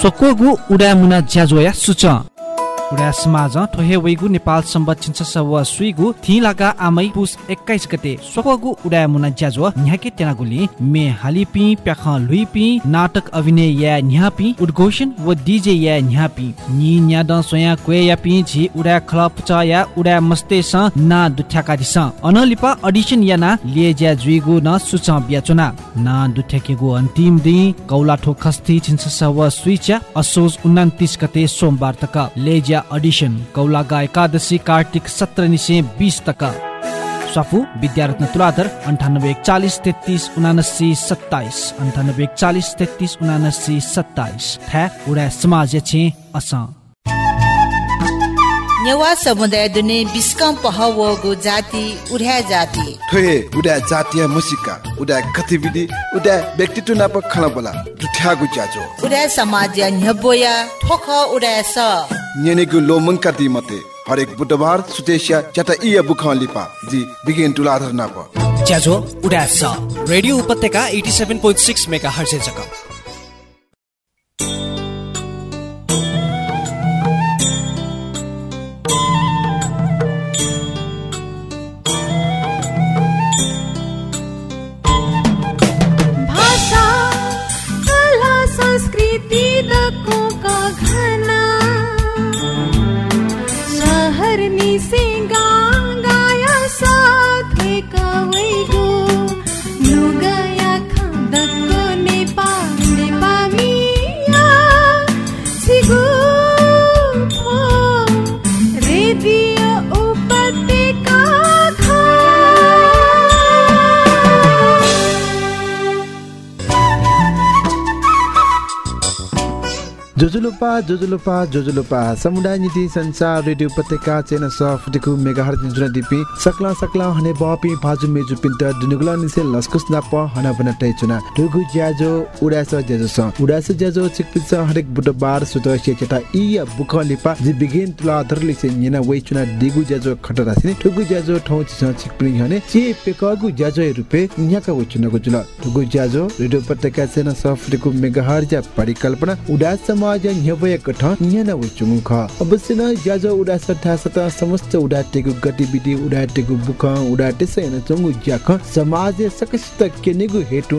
सोकोगु उडा मुना ज्याजोया सुच। उडा समाज ठोहे वैगु नेपाल सम्बत छिन्छ सब सुइगु थि लागा आमै पुस 21 गते सोकोगु उडा मुना ज्याजो न्याके तेनागुली मे हालिपि प्याख लुइपि नाटक अभिनय या न्यापि उद्घोषण व डीजे या न्यापि नि न्याद सोया क्वे या पि झि उडा क्लब च या उडा मस्ते स ना दुठ्याका दिस अनलिपा अडिसन या ना लिए ज्या जुइगु न सुच ब्याचुना ना। दुठ्याकेगु अन्तिम दिन कौलाठो खस्ती छिन्छ सब सुइच्या असोज 29 गते सोमबार तक। लेज्या अडिसन कौलागा एकादशी कार्तिक सत्र निसे बिस तक स्वाफु विद्यारत्न तुलाधर अन्ठानब्बे एकचालिस तेत्तिस उनासी सत्ताइस अन्ठानब्बे एकचालिस तेत्तिस उनासी सत्ताइस थ्या उडा समाज छे अस नेवा समुदाय दुने बिस्कम पहवगु जाति उड्या जाति। ठोहे उडा जातीय मुसिका उडा गतिविधि उडा व्यक्तित्व नाप खला बोला जुठ्यागु ज्याजो। उड्या समाज न्यबोया ठोख उड्या स। न्यनेगु लोमंका दी मते हरेक बुधबार सुतेशिया चटा इया बुखा लिपा जी बिगिन टुलाधर नाप। ज्याजो उडा स। रेडियो उपत्यका 87.6 मेगाहर्ज जक जोजुलोपा जोजुलोपा समुदाय नीति संचार रेडियो उपत्यका चेन सफटिकु मेगाहर्ज जुन दिपि सकला सकला हने बपि भाजु मेजु पिन्ट दुनुगुला निसे लस्कुस नाप हना बना तै चुना दुगु ज्याजो उडास ज्याजो स उडास ज्याजो चिकपिस हरेक बुधबार सुत से चटा इ बुख लिपा जि बिगिन तुला धरले से निना वइ चुना दिगु ज्याजो खट रासिने दुगु ज्याजो ठौ छ चिकपिन हने चे पेकगु ज्याजो रुपे न्याका वइ चुना जुल दुगु ज्याजो रेडियो उपत्यका चेन सफटिकु मेगाहर्ज परिकल्पना उडास समाज न्यवय कठ न्याना वचुङ ख अवश्य न उडा सथा सता समस्त उडाटेको गतिविधि उडाटेको बुख उडाटे सयन चंगु ज्याख समाज सकसित केनेगु हेटु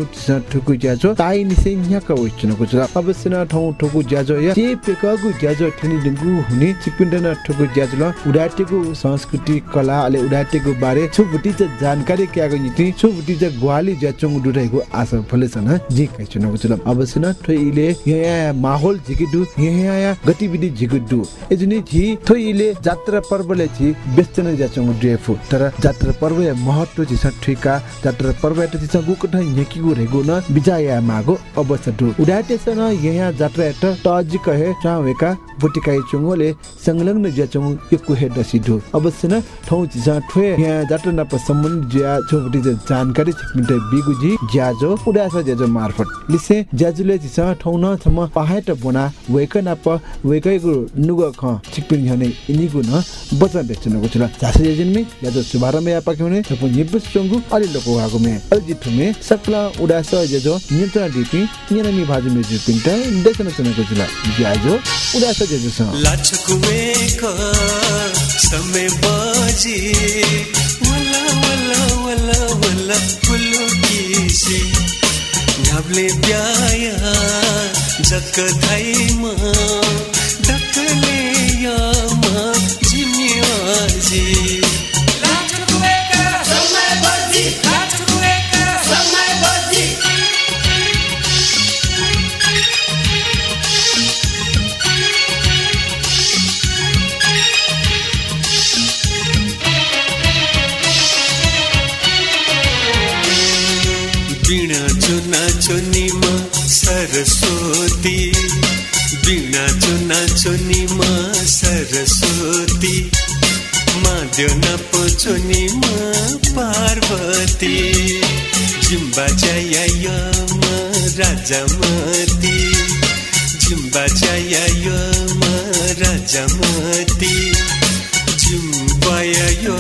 ठुकु ज्याजो ताइ निसे न्याका वचुङ को छ अवश्य न ठौ ठुकु ज्याजो या चे पेकगु ज्याजो ठिनि दिगु हुने चिपिन्ड न ठुकु ज्याजो ल उडाटेको संस्कृति कला अले उडाटेको बारे छुबुटी च जानकारी क्यागो नीति छुबुटी च ग्वाली ज्याचुङ दुरहेको आशा फलेसन जी कैचुन को छ अवश्य न ठोइले यहाँ माहौल झिकिडु यहाँ गतिविधि झिकिडु एजुनि झि थोइले जात्रा पर्वले झि बेस्तन ज्याचुङ ड्रेफु तर जात्रा पर्व महत्व झि छ ठिका जात्रा पर्व एट झि गुकठ यकिगु रेगु न बिजाया मागो अवश्य दु उडाटे सन यहाँ जात्रा एट तजि कहे चावेका बुटिकाइ चुङोले संलग्न ज्याचुङ यकु हे दसिदु अवश्य न ठौ झि ठोए यहाँ जात्रा नप सम्बन्ध ज्या छोबटी जानकारी छिकमिन्ट बिगुजी ज्याजो उडास ज्याजो मार्फत। लिसे ज्याजुले झि ठौ न थम पहाट बोना वेक नप वेकैगु नुग ख छिकपिन हने इनिगु न बचन बेचनको छ जासे जेजनमे ज्याजो शुभारम्भ या पाक्यउने थप निबस चंगु अलि लोको हागु मे अलजि थुमे सकला उडास ज्याजो नियन्त्रण दिपि नियनमी भाजु मेजु पिन्ट देशन चनको जुला ज्याजो उडास ज्याजो स। लाचकुवेक समय बाजी वला वला वला वला पुलुकीसी घाबले ब्याया जक धाइमा डकले यामा राजामती जिम्बा जयमा राजामती जिम्बायमा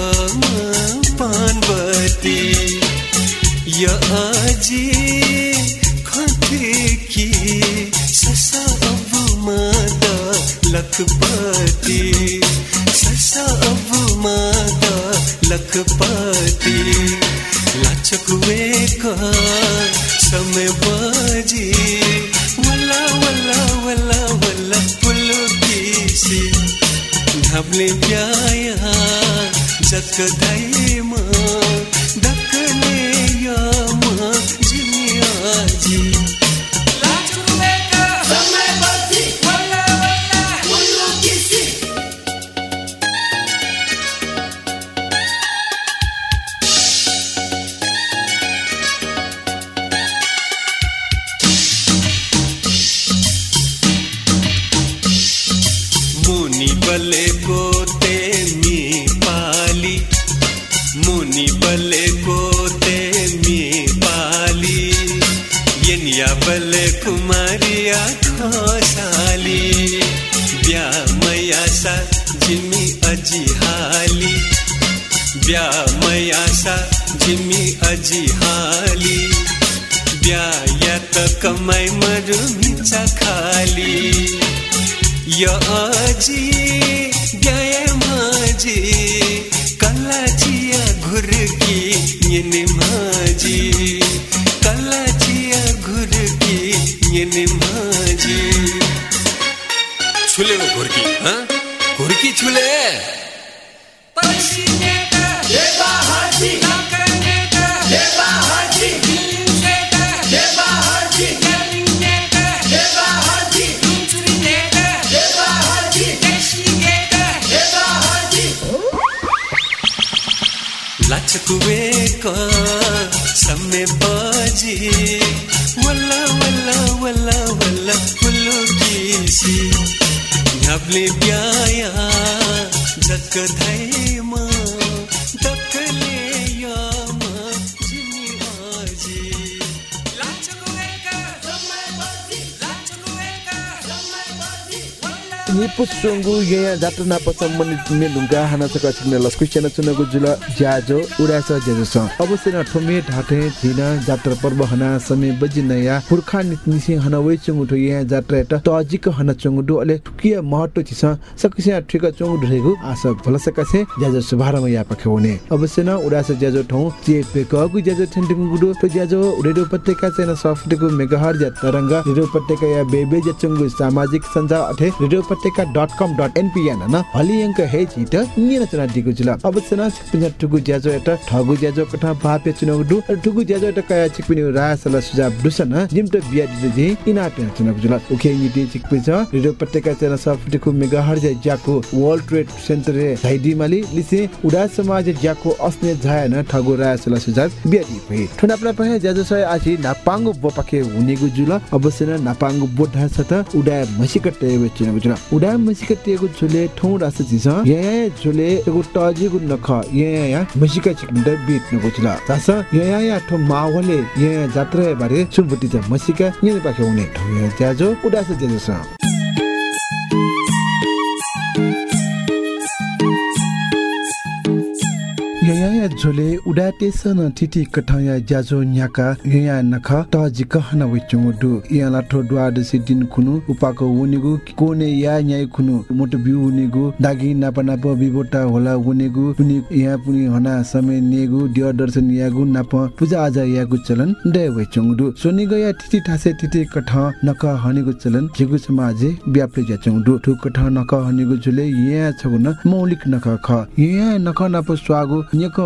पार्वती या आजी समय बाजी वल्ला वल्ला वल्ला वल्ला फुल्लो किसी न्याबले ब्याया जक ni pusungu yaya jatra na pa सम्बन्धित मे ढुङ्गा हाना सका छिक्ने लस्कु चेना चुनको जुल ज्याजो उडास ज्याजो स अवश्य न ठोमे ढाटे झिना जात्रा पर्व हना समय बजि नया पुर्खा निसी हना वे चंगु ठो यया जात्रा एटा तजिक हना चंगु दु अले ठुकिया महत्व छिस सकसिया ठिक चंगु ढेगु आस भल सका छे ज्याजो सुभारम या पखे हुने अवश्य न उडास ज्याजो ठौ जे पे कगु ज्याजो ठेन्टिङ गुडु तो ज्याजो रेडियो उपत्यका चेना सफ्टको मेगाहर ज्या तरंग रेडियो उपत्यका या बेबे ज्या चंगु सामाजिक सञ्जाल अथे रेडियो उपत्यका डट कम डट एनपिएन न हलियंक हे चित निन चना दिगु जुल अवश्य न सिकपिन ठुगु ज्याजो कथा भाप्य चुनगु दु ठुगु ज्याजो एटा कया चिकपिन रासला सुझाव दुसन जिमट बिया दिदे जे इना पेन चुनगु जुल ओके उडा समाज ज्याको अस्ने उडा मसिकटेगु झुले ठौ रास छिस या झुले एगु टजिगु नख या या मसिका चिकन द बीट नको जुल तास या या ठो मावले या जात्रा बारे सुबुति त मसिका यने पाखे हुने ठौ या ज्याजो उडा छ ज्याजो यया झोले उडा टेसन थिति कठया न्याका यया नख त जिक हन विचुङ दु याला ठो द्वा दसि दिन खुनु उपाको उनिगु कोने या न्याय खुनु मोट बिउ उनिगु दागी नापा नाप बिबोटा होला उनिगु पुनि या पुनि हना समय नेगु दिय दर्शन यागु नाप पूजा आजा यागु चलन दे विचुङ दु सोनि गया थिति ठासे थिति कठ नक हनिगु चलन जिगु समाजे व्यापले ज्याचुङ दु ठु कठ नक हनिगु झुले या छगुन मौलिक नख ख या नख नाप स्वागु निक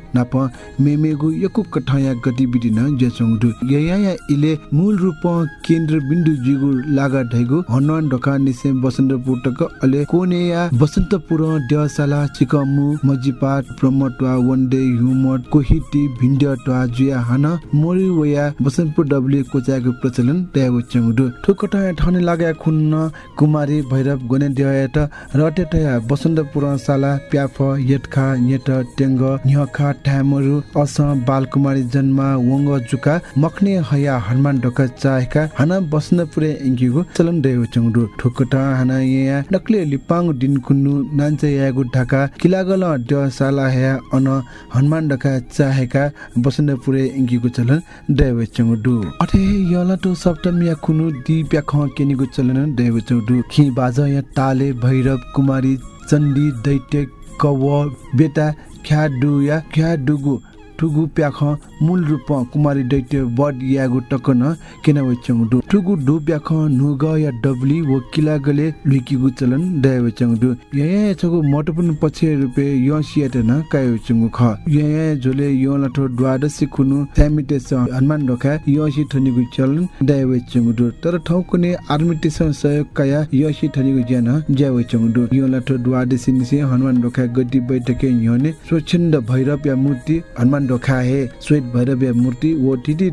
नाप मेमेगु यकु कठया गतिविधि न ज्याचुङदु यया या इले मूल रूप केन्द्र बिन्दु जिगु लागा ढैगु। हनुमान ढका निसे बसन्त पुटक अले कोनेया बसन्तपुर देवशाला चिकमु मजिपाट ब्रह्मटवा वनडे ह्युमट कोहिटी भिन्ड टवा जुया हान मोरी बसन्तपुर डब्ले कोचाको प्रचलन त्यागु चंगुदु ठुकट ठने लागे खुन्न कुमारी भैरव गने देयत रटेटया बसन्तपुर साला प्याफ यटखा नेट टेंग न्यखा ढ्यामरु अस बालकुमारी जन्म वंग जुका मखने हया हनुमान ढोका चाहेका हाना बस्न पुरे इंगिगु चलन देव चंगडु ठोकटा हाना या नक्ले लिपाङ दिन कुन्नु नान्चे यागु ढाका किलागल ड साला हया अन हनुमान ढोका चाहेका बस्न पुरे इंगिगु चलन देव चंगडु अथे यला तो सप्तमी या कुनु दि प्याख केनिगु चलन देव चंगडु खि बाज या ताले भैरव कुमारी चण्डी दैत्य कव बेटा ख्या डुया ख्या डुगु टुगु प्याख मूल रूप कुमारी दैत्य बड यागु टकन केना चंग दु टुगु डु प्याख नुग या डबली वो किला गले लुकिगु चलन दय चंग दु ये छगु महत्वपूर्ण पक्ष रुपे यो न काय चंग ख। ये जोले यो लठो द्वादशी कुनु सैमिटेस हनुमान डोका यो सि थनिगु चलन दय चंग दु तर ठौ कुने आर्मिटेस सहयोग काया यो सि थनिगु ज्यान ज्याव चंग दु यो लठो द्वादशी निसे हनुमान डोका गड्डी बैठके न्यने स्वच्छन्द भैरव या मूर्ति हनुमान डोखा हे। श्वेत भैरव्य मूर्ति वो टिटी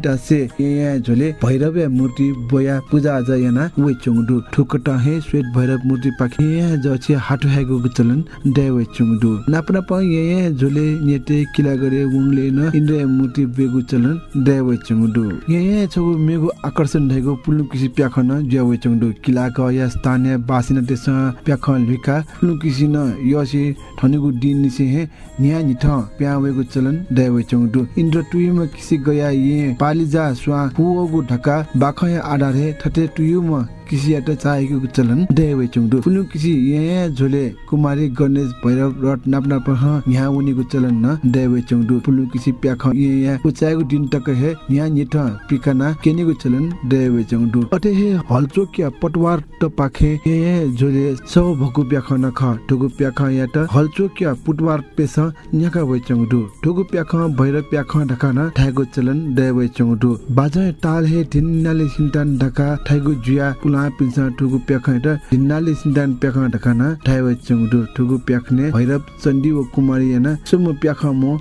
ये झोले भैरव्य मूर्ति बोया पूजा आज याना वे चुङडु ठुकट हे श्वेत भैरव मूर्ति पाखे ये जछि हाटु हेगु चलन दे वे चुङडु नापना प ये झोले नेते किला गरे वंगले न इन्द्र मूर्ति बेगु चलन दे वे चुङडु ये छगु मेगु आकर्षण धेगु पुलु किसी प्याखन ज्या वे चुङडु किला क या स्थानीय बासिना देश प्याख लिका पुलु किसी न यसी ठनेगु दिन निसे हे न्या निथ प्यावेगु चलन दे वे चंगदु इन्द्र टुयुम किसी गया ये पालिजा स्वा पुओगु ढका बाखया आधारे थते टुयुम किसी यात चाहेको चलन। देवे चुङदु फुलु किसी यहाँ झोले कुमारी गणेश भैरव रट नाप नाप ह यहाँ उनीको चलन न। देवे चुङदु फुलु किसी प्याख यहाँ उचाएको दिन तक हे यहाँ निठ पिकाना केनीको चलन। देवे चुङदु अते हे हलचोकिया पटवार त पाखे। यहाँ झोले सब भकु प्याख न ख। ठुगु प्याख या त हलचोकिया पुटवार पेस न्याका वे चुङदु ठुगु प्याख भैरव प्याख ढका न। ठाएको चलन। देवे चुङदु बाजा ताल हे थिन्नाले सिन्तान ढका। ठाएको जुया पुला पिल्सा ठुगु प्याख त हिन्नाले सिन्तान प्याख ढकाना ठाइव चंगदु ठुगु प्याखने भैरव चण्डी व कुमारी याना सुम प्याख म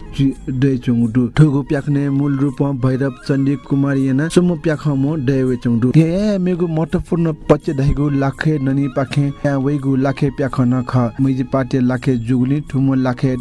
दे चंगदु ठुगु प्याखने मूल रूप भैरव चण्डी कुमारी याना सुम प्याख म देवे चंगदु ये मेगु महत्वपूर्ण पच्चे दहिगु लाखे ननी पाखे या वेगु लाखे प्याख न ख मैजी पाटे लाखे जुगुली ठुमो लाखे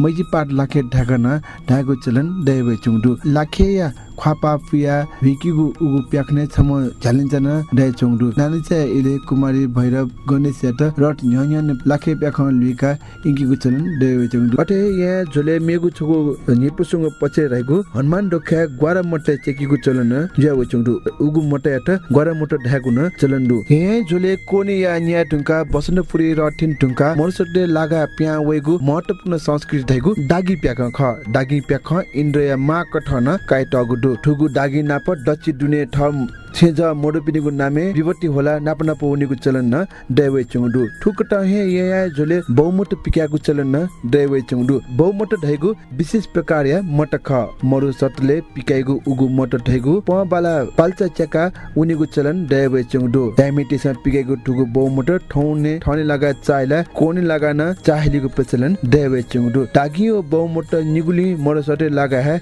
मैजी पाट लाखे ढाकना ढाको चलन देवे चंगदु लाखे या ख्वापा पिया भिकिगु उगु प्याख्ने छम झ्यालिन्छ न डाइ चोङडु नानी चाहिँ इले कुमारी भैरव गणेश यात रट न्यन्यन लाखे प्याख लुइका इंकिगु चलन देवे चोङडु अटे या झोले मेगु छगु निपुसुङ पचे रहेको हनुमान डोख्या ग्वारा मटे चेकिगु चलन ज्याव चोङडु उगु मटे यात ग्वारा मटे ढाकु न चलन दु हे झोले कोने या न्या टुंका बसन्तपुरी रटिन टुंका मरसटे लागा प्या वेगु महत्वपूर्ण संस्कृति धैगु दागी प्याख ख दागी प्याख इन्द्रया मा कठन काय टगु ठुगु दागी नाप डच्ची दुने ठम छेज मोडोपिनीको नामे विभूति होला नाप नाप उनीको चलन न दैवे चुङडु ठुकट हे या झोले बहुमत पिक्याको चलन न दैवे चुङडु बहुमत ढैगु विशेष प्रकार या मट ख मरु सटले पिकाइगु उगु मट ढैगु प बाला पाल्चा चका उनीको चलन दैवे चुङडु डायमेटिस पिकाइगु ठुगु बहुमत ठौने ठौने लगा चाइला कोने लगा न चाहेलीको प्रचलन दैवे चुङडु तागियो बहुमत निगुली मरु सटे लगा है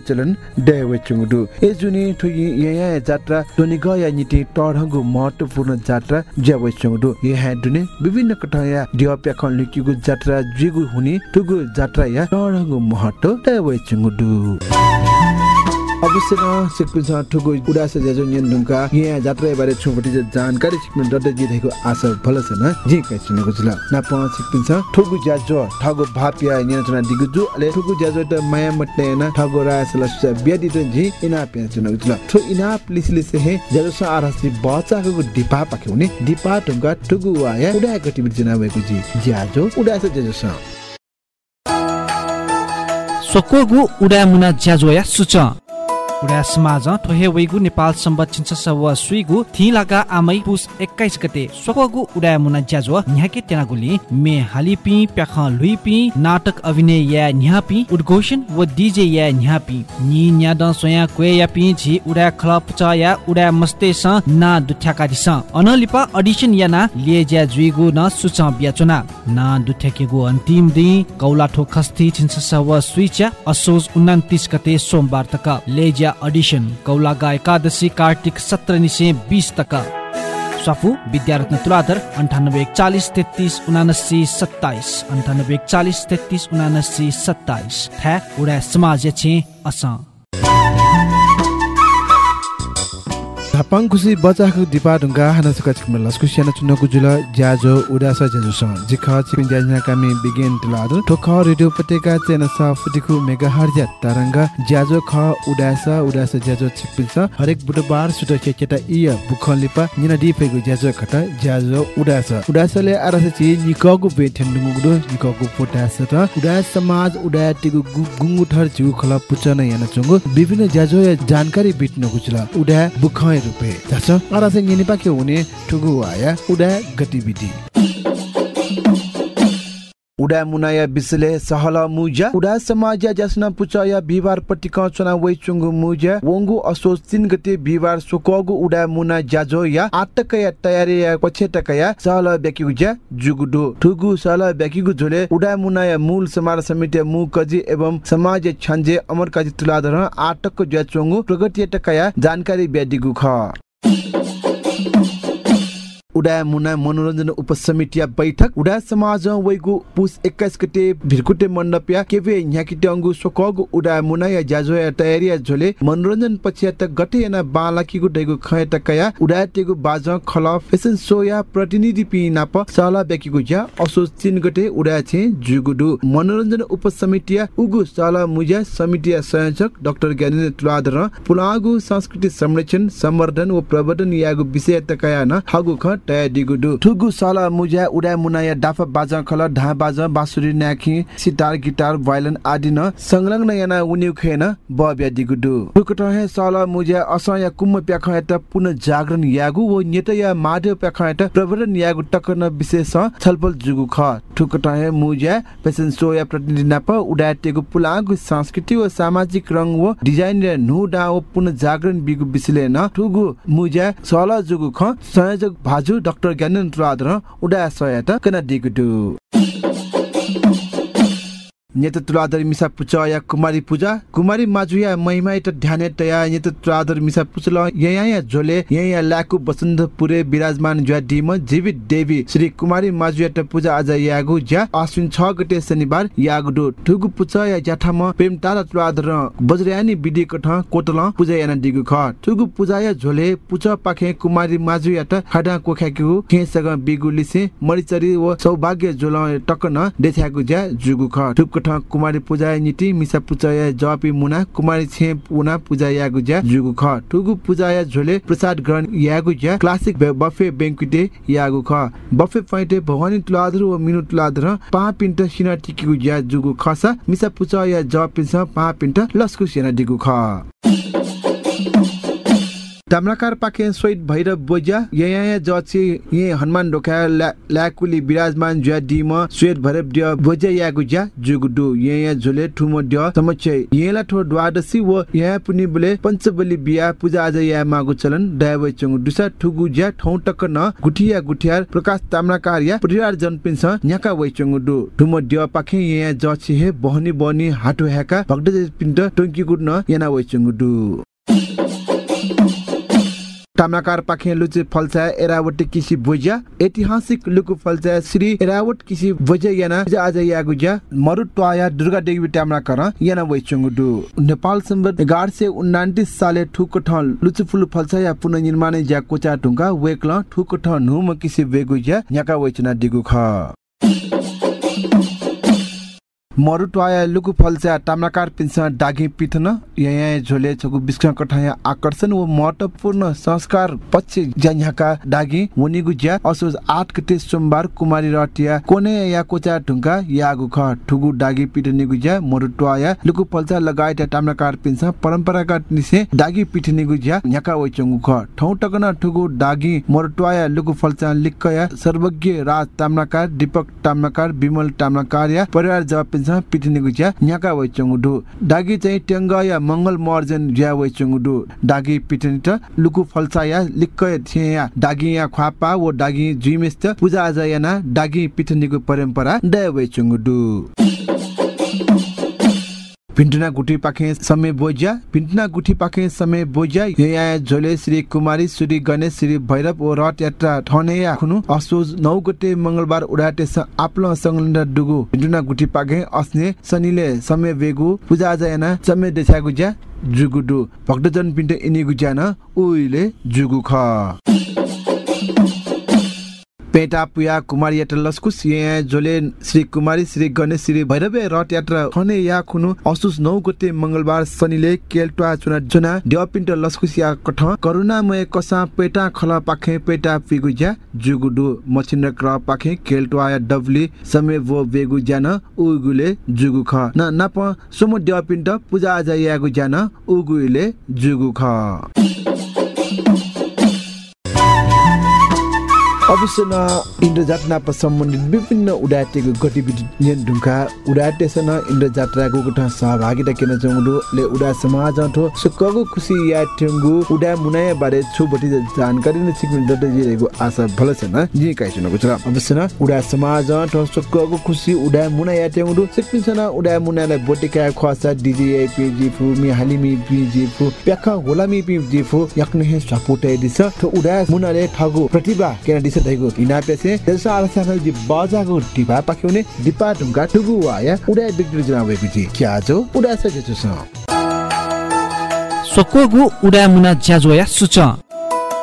चलन दैवे चुङडु ए जुनी ठुगी या जात्रा टोनिगया निति टरहगु महत्वपूर्ण जात्रा ज्यावे चंगडु ये हाडुने विभिन्न कठाया दियाप्या खन जात्रा जिगु हुनी टुगु जात्रा या टरहगु महत्व ज्यावे चंगडु अवश्य न सिक्पिन्छ ठुको उडास जेजो न्यन ढुङ्का यहाँ जात्रा बारे छुपटी जानकारी सिक्नु डड्डे जिरहेको आशा भल छ न जे सुनेको छु न प सिक्पिन्छ ठुगु ज्याजो ठगु भापिया नियन्त्रण दिगु जु अले ठुगु ज्याजो त माया मट्ने न ठगु रास लस ब्यादि त जी इना पे सुनेको छु ठु इना लिस लिस हे ज्याजो स आरसी बचाको दिपा पाके हुने दिपा ढुङ्गा ठुगु वाया उडा गतिविधि जना भएको जी ज्याजो उडास ज्याजो स सोकोगु उडामुना ज्याजोया सुच उडा समाज ठोहे वैगु नेपाल छिन्छ सव सुइगु थि लागा आमै पुस 21 गते सोकोगु उडा मुना ज्याजो न्याके तेनागुली मे हालिपि प्याख लुइपि नाटक अभिनय या न्यापि उद्घोषण व डीजे या न्यापि। नि न्याद सोया क्वे या पि झि उडा खलप च या उडा मस्ते स ना दुठ्याका दिस अनलिपा अडिसन या ना लिए ज्या जुइगु न सुच ब्याचुना ना। दुठ्याकेगु अन्तिम दिन कौलाठो खस्ती छिन्छ सव सुइचा असोज 29 गते सोमबार तक। लेज्या अडिसन कौलागा एकादशी कार्तिक सत्र निसे बिस तक स्वाफू विद्यारत्न तुलाधर अन्ठानब्बे एकचालिस तेत्तिस उनासी सत्ताइस अन्ठानब्बे एकचालिस तेत्तिस उनासी सत्ताइस थ्या उडा समाज छि अस धापाङ खुसी बचाको दिपा ढुङ्गा हाना सुका छिकमा लस्कु जुल ज्याजो उडासा ज्याजो स जिख छिपिन ज्याजना कामी बिगेन ठोख रेडियो पटेका चेन स फुटिकु मेगा हर्जा तरंग ज्याजो ख उडासा उडासा ज्याजो छिपिन स हरेक बुधबार सुट चेटा इय बुखन लिपा निना दि फेगु ज्याजो खट ज्याजो उडासा उडासाले आरस छि निकगु बेथेन दुगुदु निकगु पोटास त उडा समाज उडा टिगु गुंगु थर जिउ खला पुचन याना चंगु विभिन्न ज्याजो जानकारी बिट्न गुचला उडा बुखय रुपे जाछ आरस निनिपा के हुने ठुगु आया उडा गतिविधि उडा मुनाया बिसले सहल मुजा उडा समाज जसना पुचया बिबार पटिक चना वै चुंगु मुजा वंगु असोज तिन गते बिबार सोकगु उडा मुना जाजो या आटकया तयारी या पछेटकया सहल ब्याकिगु ज्या जुगुडो ठुगु सहल ब्याकिगु झोले उडा मुनाया मूल समाज समिति मु कजी एवं समाज छन्जे अमर कजी तुलाधर आटक ज्या प्रगति टकया जानकारी ब्यादिगु ख उडा मुना मनोरञ्जन उपसमितिया बैठक उडा समाज वैगु पुस 21 गते भिरकुटे मण्डपया केवे न्याकिटे अंगु सोकगु उडा मुना या जाजोया तयारिया झोले मनोरञ्जन पछिया त गटे याना बालाकीगु दैगु खय टकया उडा तेगु बाज खल फेसन शो या प्रतिनिधि पि नाप साला बेकीगु ज्या असोज 3 गते उडा छे जुगुडु। मनोरञ्जन उपसमितिया उगु साला मुजा समितिया संयोजक डाक्टर ज्ञानेन्द्र तुलाधर पुलागु संस्कृति संरक्षण सम्वर्धन व प्रवर्धन यागु विषय तकया न हागु ख तया दिगुडु। ठुगु साला मुजा उडा मुनाया डाफा बाजा खल ढा बाजा बाँसुरी न्याखी सितार गिटार भायोलिन आदि न संलग्न याना उन्यु खेन बब्या दिगुडु। ठुकट हे साला मुजा असया कुम्म प्याख त पुन जागरण यागु व नेत या माधव प्याख त प्रवर्धन यागु टकन विशेष छलफल जुगु ख। ठुकट हे मुजा पेसन सो या प्रतिनिधि नाप उडा तेगु पुलागु संस्कृति व सामाजिक रंग व डिजाइन र नु व पुन जागरण बिगु बिसले न ठुगु मुजा साला जुगु ख संयोजक भाजु उडा सहायता कना दिगुडु नेत तुलाधर मिसा पुचा या कुमारी पूजा कुमारी माजुया महिमा त ध्याने तया नेत तुलाधर मिसा पुचल यया या झोले यया लाकु बसन्त पुरे विराजमान ज्या डिम जीवित देवी श्री कुमारी माजुया त पूजा आज यागु ज्या आश्विन 6 गते शनिबार यागु ठुगु पुचा या ज्याठाम प्रेम तारा तुलाधर बज्रयानी विधि कठ कोटल पूजा याना दिगु ख ठुगु पूजा या झोले पुचा पाखे कुमारी माजुया त खाडा कोख्याकु खेसग बिगु लिसे मरिचरी व सौभाग्य झोल टकन देथ्यागु ज्या जुगु ख ठुक कठ कुमारी पूजा नीति मिसा पूजा जपी मुना कुमारी छे पुना पूजा यागु ज्या जुगु ख। ठुगु पूजा या झोले प्रसाद ग्रहण यागु ज्या क्लासिक बफे बेंकुटे यागु ख। बफे फाइटे भवानी तुलाधर व मिनु तुलाधर पा पिन्ट सिना टिकिगु ज्या जुगु खसा मिसा पूजा या जपिस पा पिन्ट लस्कु सेना दिगु ख। ताम्राकार पाखे शहीद भैरव बोज्या यहाँ जछि ये हनुमान ढोका ल्याकुली विराजमान ज्या डिम श्वेत भैरव ड्य बोज्या यागु ज्या जुगुडु यहाँ झोले ठुमो ड्य समच्य येला ठो द्वादशी व यहाँ पुनि बोले पञ्चबली बिया पूजा आज या मागु चलन दयावै चंगु दुसा ठुगु ज्या ठौ टक न गुठिया गुठियार प्रकाश ताम्राकार या परिवार जनपिन्छ न्याका वै चंगु दु ठुमो ड्य पाखे यहाँ जछि हे बहनी बहनी हाटो ह्याका भक्त पिन्ट टोंकी गुड्न याना वै चंगु दु तामाकार पाखे लुचे फल्चा एरावटी किसी भुजा ऐतिहासिक लुकु फल्चा श्री एरावट किसी भुजा याना आज यागुजा मरुटवाया दुर्गा देवी तामाकर याना वैचुङडु नेपाल सम्बन्ध एघार सय उन्नाइस साले ठुक ठल लुचु फुल फल्चा या पुनर्निर्माण ज्या कोचा ढुङ्गा वेक्ल ठुक ठ नुम किसी वेगुजा न्याका वैचना दिगु ख मरुटवाया लुकु फल्चा ताम्राकार पिन्सा डागी पिथन यहाँ झोले छगु बिस्का कठाया आकर्षण व महत्वपूर्ण संस्कार पक्ष ज्याका डागी वनिगु ज्या असोज 8 गते सोमबार कुमारी रटिया कोने या कोचा ढुङ्गा यागु ख ठुगु डागी पिटनिगु ज्या मरुटवाया लुकु फल्चा लगायत ताम्राकार पिन्सा परम्परागत निसे डागी पिटनिगु ज्या न्याका वइचंगु ख ठौ टकन ठुगु डागी मरुटवाया लुकु फल्चा लिक्कया सर्वज्ञ राज ताम्राकार दीपक ताम्राकार विमल ताम्राकार या परिवार जवाब पिन्सा पिटनिगु ज्या न्याका वइचंगु डागी चाहिँ ट्याङ्ग या मंगल मर्जन ज्या वइचंगु डागी पिटनि त लुकु फल्सा या लिक्क थिया डागी या ख्वापा व डागी जुइमेस्त पूजा आज याना डागी पिटनिगु परम्परा दय वइचंगु पिन्टुना गुठी पाखे समय बोज्या पिन्टुना गुठी पाखे समय बोज्या। यहाँ झोले श्री कुमारी श्री गणेश श्री भैरव ओ रथ यात्रा ठने असोज नौ गते मंगलबार उडाटे स आपल संगलन्द डुगु। पिन्टुना गुठी पाखे अस्ने शनिले समय बेगु पूजा आजयाना समय देसागु ज्या जुगुडु। भक्तजन पिन्ट इनिगु ज्यान उइले जुगु ख। पेटा पुया कुमार यात्रा लस्कुस यहाँ जोले श्री कुमारी श्री गणेश श्री भैरव रथ यात्रा खने या खुनु असुस नौ गते मंगलबार शनिले केल्टुवा चुना जुना देवपिन्ट लस्कुस या कठ करुणामय कसा पेटा खला पाखे पेटा पिगुज्या जुगुडु मचिन्द्र क्र पाखे केल्टुवा या डबली समय वो बेगु ज्यान उगुले जुगु ख। न नाप सोमो देवपिन्ट पूजा आजा यागु ज्यान उगुले जुगु ख। अवश्य न इन्द्रजात नाप सम्बन्धित विभिन्न उडाटेको गतिविधि नियन ढुङ्गा उडाटेसन इन्द्रजात्राको गुठ सहभागिता केन चौडु ले उडा समाज ठो सुकगु खुसी या ठेंगु उडा मुनाय बारे छु बटी जानकारी न सिक्नु जिरेको आशा भल छ न जी काइ सुनको छ अवश्य न उडा समाज ठो सुकगु खुसी उडा मुना या ठेंगु सिक्नु छ न उडा मुनालाई बोटिका ख्वासा डीजे पीजी फु पीजी प्याखा होलामी पीजी फु याक्ने सपोर्ट दिस उडा मुनाले ठगु प्रतिभा केन दिस दैगु इना पेसे त्यसो आलसा जि बजाको टिपा पाख्योने दिपा ढुङ्गा टुगु वाया उडा बिग्रि जना वेगु जी क्या जो उडा सके छु सोकोगु ज्याजोया सुच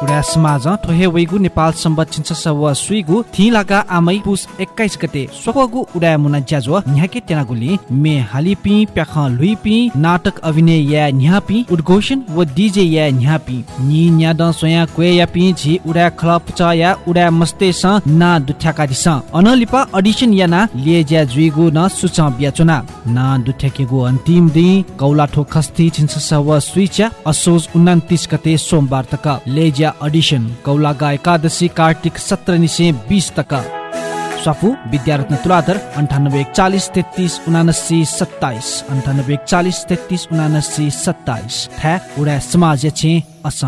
उडा समाज ठोहे वैगु नेपाल सम्बत सव सुइगु थि लागा आमै पुस 21 गते सोकोगु उडा मुना ज्याजो न्याके तेनागुली मे हालिपि प्याख लुइपि नाटक अभिनय या न्यापि उद्घोषण व डीजे या न्यापि। नि न्याद सोया क्वे या पि झि उडा खलप च या उडा मस्ते स ना दुठ्याका दिस अनलिपा अडिसन या ना लिए ज्या जुइगु न सुच ब्याचुना ना। दुठ्याकेगु अन्तिम दिन कौलाठो खस्ती छिन्छ सव सुइच्या असोज 29 गते सोमबार तक। लेज्या अडिसन कौलागा एकादशी कार्तिक सत्र निसे बिस तक स्वाफू विद्यारत्न तुलाधर अन्ठानब्बे एकचालिस तेत्तिस उनासी सत्ताइस अन्ठानब्बे एकचालिस तेत्तिस उनासी सत्ताइस थ्या उडा समाज छे अस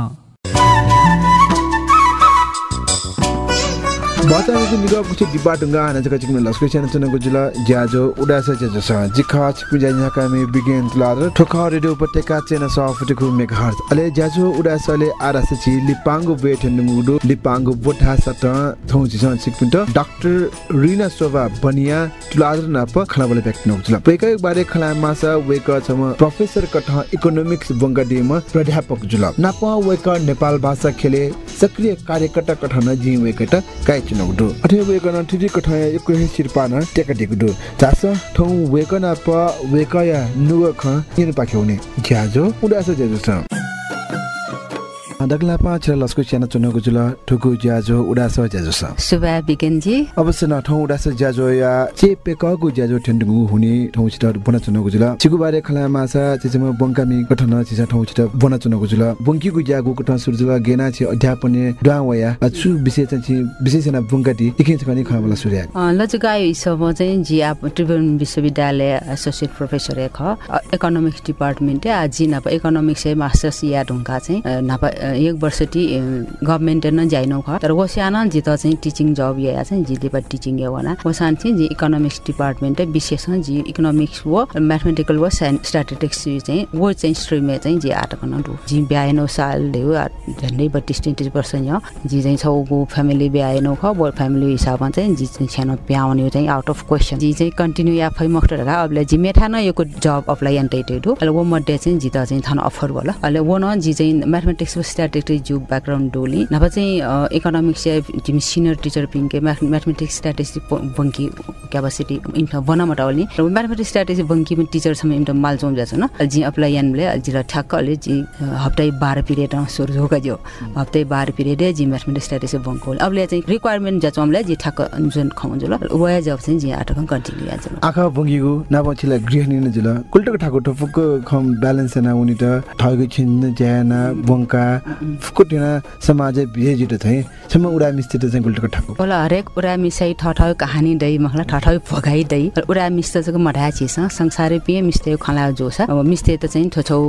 बाचाको निगा कुछ डिब्बा ढुङ्गा हाना जका चिक्न लस्को चनको जुला ज्याजो उडास ज्याजो स जिखा छिकु ज्या कामे बिगेन तुलार ठोख रेडियो उपत्यका चेन सफटको मेगाहर्ज अले ज्याजो उडास अले आरास लिपाङ्गु बेठ नुगुडु लिपाङ्गु बोठा सत थौ छि सन सिकपिन्ट डाक्टर रिना शोभा बनिया तुलार नाप खला बले व्यक्त बारे प्रोफेसर इकोनोमिक्स प्राध्यापक जुला नेपाल भाषा खेले सक्रिय कार्यकर्ता कठन जी वेकट चुनौडु अथे वेकन ठिटी कठय एक हे सिरपाना टेका टेकुडु चास ठौ वेकन प वेकया नुग ख निन पाख्यौने ज्याजो उडास ज्याजो छ दगला पाँच लस्को च्याना चुनको जुल ठुकु ज्याजो उडास ज्याजो छ सुबा बिगेनजी। अवश्य न ठौ उडास ज्याजो या चे पेकगु ज्याजो ठेन्डुगु हुने ठौ छिट बना चुनको जुल चिगु बारे खला मासा चिचमा बंकामी कठन चिसा ठौ छिट बना चुनको जुल बंकीगु ज्यागु कठन सुरजुल गेना छि अध्यापन डावया अछु विशेष छि विशेष न बंकाटी इकिन छकनी खबला सुर्या। लजुगायो हिसाबमा चाहिँ जी आप त्रिभुवन विश्वविद्यालय एसोसिएट प्रोफेसर एक इकोनोमिक्स डिपार्टमेन्ट आ जी नाप इकोनोमिक्स मास्टर्स या ढुङ्गा चाहिँ नाप अ, एक वर्ष टी गभर्मेन्ट न जाइनौ ख। तर वस्यान जी त चाहिँ टिचिङ जब या चाहिँ जी लेबर टिचिङ या वना वसान चाहिँ जी इकोनोमिक्स डिपार्टमेन्ट विशेष जी इकोनोमिक्स वो म्याथमेटिकल व स्ट्याटिस्टिक्स चाहिँ वो चाहिँ स्ट्रिम चाहिँ जी आटक न दु। जी ब्याएनौ साल आ, झन्डै बत्तिस तेत्तिस वर्ष य जी चाहिँ छौको फ्यामिली ब्याएनौ ख वो फ्यामिली हिसाबमा चाहिँ जी चाहिँ सानो ब्याउने चाहिँ आउट अफ क्वेसन जी चाहिँ कन्टिन्यू या फै मक्टर गा अबले जी मेठा न यो जब अप्लाई एन्टाइटेड हो अहिले वो मध्ये चाहिँ जी त चाहिँ थान अफर होला अहिले वो न जी चाहिँ म्याथमेटिक्स व स्ट्याटिस्टिक्स जुग ब्याकग्राउन्ड डोली नभए चाहिँ इकोनोमिक्स या जिमी सिनियर टिचर पिङ्के म्याथमेटिक्स स्ट्याटिस्टिक बङ्की क्यापासिटी इन्टा बनामट ओली र म्याथमेटिक्स स्ट्याटिस्टिक बङ्की पनि टिचर सम्म इन्टा माल जोम जाछ न जी अप्लाई यानले जिला ठ्याक्क अलि जी हप्तै बाह्र पिरियड सुरु होगा जो हप्तै बाह्र पिरियड जी म्याथमेटिक्स स्ट्याटिस्टिक बङ्को अबले चाहिँ रिक्वायरमेन्ट जाछ हमलाई जी ठ्याक्क जुन खुवाउँछ ल वया जब चाहिँ जी आटक कन्टिन्यू यान्छ आँखा बङ्गीगु नापछिला गृहिणी न जुल कुल्टक ठाको टफुक खम ब्यालेन्स ना उनी त ठगु छिन्न ज्याना बङ्का फुकुट हेना समाज बिहे चाहिँ छम उडा मिस्ते त चाहिँ गुल्टको ठाकु ओला हरेक उरा मिसाई ठठाउ कहानी दै मखला ठठाउ भगाइ दै। उरा मिस्ते चाहिँ मढा छिस संसारे पिए मिस्ते खला जोस। अब मिस्ते त चाहिँ छोछौ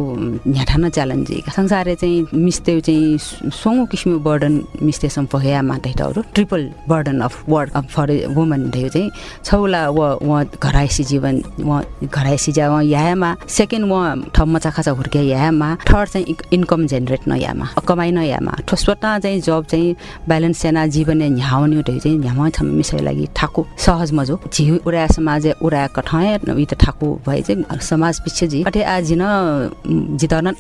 न्याठान च्यालेन्ज संसारे चाहिँ मिस्ते चाहिँ सोङो किसिमको बर्डन मिस्ते सम पहया माटैटहरू triple burden of work for woman थियो चाहिँ छौला व व घराइसी जीवन व घराइसी जा व यामा सेकेन्ड व ठम्म चाखा हुर्के यामा थर्ड चाहिँ इन्कम जेनेरेट न यामा कमाइ न यामा ठोस्पटा चाहिँ जब चाहिँ ब्यालेन्स सेना जीवन न्याउने उठे चाहिँ न्यामा छम मिसै लागि ठाकु सहज मजो। झिउ उरा समाज उरा कठाए इ त ठाकु भए चाहिँ समाज पछि जी। अठे आज न जितन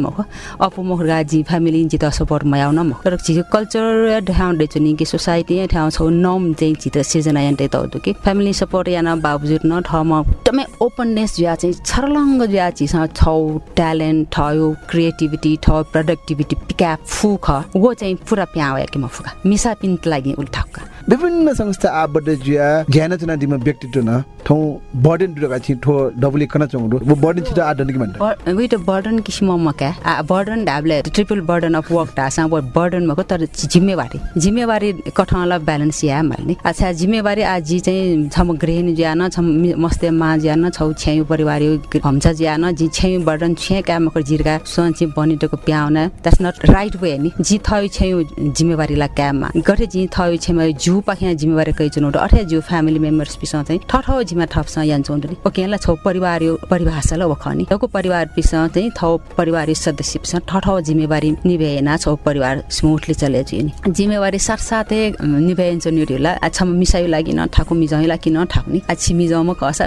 मख अपु मख गाजी फ्यामिली जित सपोर्ट मयाउन म तर झिउ कल्चर ठाउँ दैछु नि कि सोसाइटी ठाउँ छौ नम चाहिँ जित सिर्जना यान्टे त कि। फ्यामिली सपोर्ट याना बाबजुट न ठाउँमा एकदमै ओपननेस ज्या चाहिँ छर्लङ्ग ज्या चिज छौ। ट्यालेन्ट ठयो क्रिएटिभिटी ठ प्रोडक्टिभिटी पिका फु ख वो चाहिँ पुरा प्याउ कि म फुका मिसा पिन्ट लागि उल्ठाउका विभिन्न संस्था आबड जुया ज्ञान चना दिमा व्यक्तित्व न ठौ बर्डन दुगा छि ठो डबली कना चंगु वो बर्डन छि त आडन कि भन्दा? विथ बर्डन किसिम मका आ बर्डन ढाबले ट्रिपल बर्डन अफ वर्क ढासा वो बर्डन मको तर जिम्मेवारी। जिम्मेवारी कठाला ब्यालेन्स या माल्ने। अच्छा जिम्मेवारी आज चाहिँ छम गृहिणी ज्यान छम मि- मस्ते मा ज्यान छौ छ्याउ परिवार हमछ ज्यान जी छ्याउ बर्डन छ्या का मकर जिरका सोची बनिटको प्याउना। द्याट्स नट राइट वे नि। जी थयो छ्याउ जिम्मेवारीलाई क्याममा गरे जी थयो छेमा जु पाख्या जिम्मेवारी कै चुनौट। अठे जु फ्यामिली मेम्बर्स पिस चाहिँ ठठो जिम्मा थप्छ यान्छ उनीहरूले ओकेला छौ परिवार यो परिभाषा ल वखनी। तको परिवार पिस चाहिँ थौ परिवार सदस्य पिस ठठो जिम्मेवारी निभेना छौ परिवार स्मुथली चले नि जिम्मेवारी साथसाथै निभेन्छ निरला अच्छा मिसाइ लागि न ठाकु मिजाइ लागि न ठाकुनी आ छि मिजाउमा कसा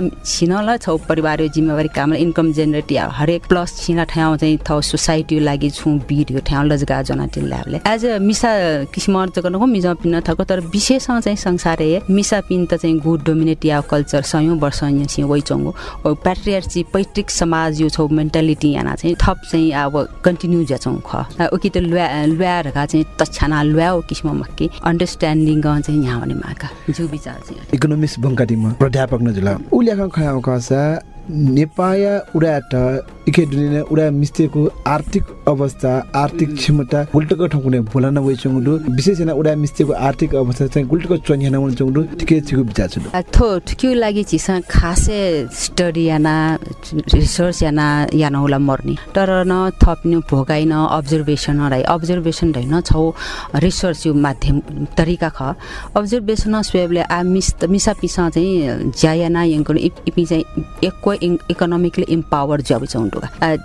ल छौ परिवार यो जिम्मेवारी काम इन्कम जेनेरेट हरेक प्लस छिना ठाउँ चाहिँ थौ सोसाइटी लागि छु बिर यो ठाउँ लजगा जना टिल्लाले एज अ मिसा किसिम अर्थ गर्नुको मिजा पिन थको तर विशेषमा चाहिँ संसारे मिसा पिन त चाहिँ गुड डोमिनेट या कल्चर सयौँ वर्ष यहाँ छि वइचङ्गो प्याट्रियर्ची पैतृक समाज यो छौ मेन्टालिटी याना चाहिँ थप चाहिँ अब कन्टिन्यू जचौँ ख। उकि त ल्वा ल्वारका चाहिँ तछाना ल्वाओ किसिम मक्की अन्डरस्ट्यान्डिङ चाहिँ यहाँ भने माका। जो विचार चाहिँ इकोनोमिक्स बंकाटीमा प्राध्यापक न जुला उल्याख खया कसा नेपाया उडाट इके दुनिया उडा मिस्तेको आर्थिक अवस्था आर्थिक क्षमता गुल्टको ठकुने भोलान वइ चंगु विशेष हैन उडा मिस्तेको आर्थिक अवस्था चाहिँ गुल्टको चन्याना वन चंगु ठिकै छिगु विचार छु। थो ठुक्यु लागि चिसा खासे स्टडी याना रिसर्च याना याना होला मर्ने। तर न थप्नु भोगाइन अब्जर्भेसन राई अब्जर्भेसन दैन छौ रिसर्च यो माध्यम तरिका ख। अब्जर्भेसन स्वेबले आ मिस मिसा पिसा चाहिँ ज्यायाना यङ्को इपि चाहिँ एकको इकोनोमिकली इम्पावर जब चाहिँ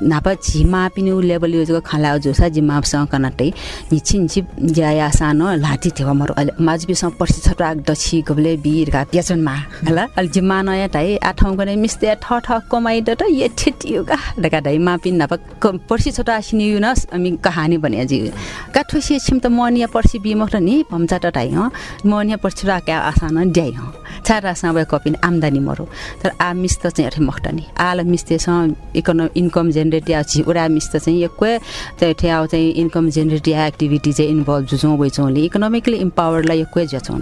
नापा झिमा पिनु लेभल यो जग खाला जोसा झिमा सँग कनाटै निछि निछि ज्याया सानो लाठी थियो मरो अहिले माझबिसँग पर्सि छ राग दछि गबले बिर गा प्याचनमा हला? अहिले जिम्मा नयाँ टाइ आठाउँ गने मिस्ते ठ ठ कमाइ द त ये ठिटियो गा। डका डाइ मा पिन नापा पर्सि छोटा आसिनि न अमी कहानी भने जी। का ठोसी छिम त मनिया पर्सि बि मख नि भम्चा त टाइ ह। मनिया पर्सि राक्या आसान ड्याइ ह। आसा बे कपिन आम्दानी मरो। तर आ मिस्त चाहिँ अठे मखटनी आल मिस्तेसँग इकोनो इन्कम जेनेरेट छि उडा मिस्त चाहिँ एकवे चाहिँ ठ्याउ चाहिँ इन्कम जेनेरेट या एक्टिभिटी चाहिँ इन्भल्भ जुझौँ वइचौँले इकोनोमिकली इम्पावरलाई एकवे जचौँ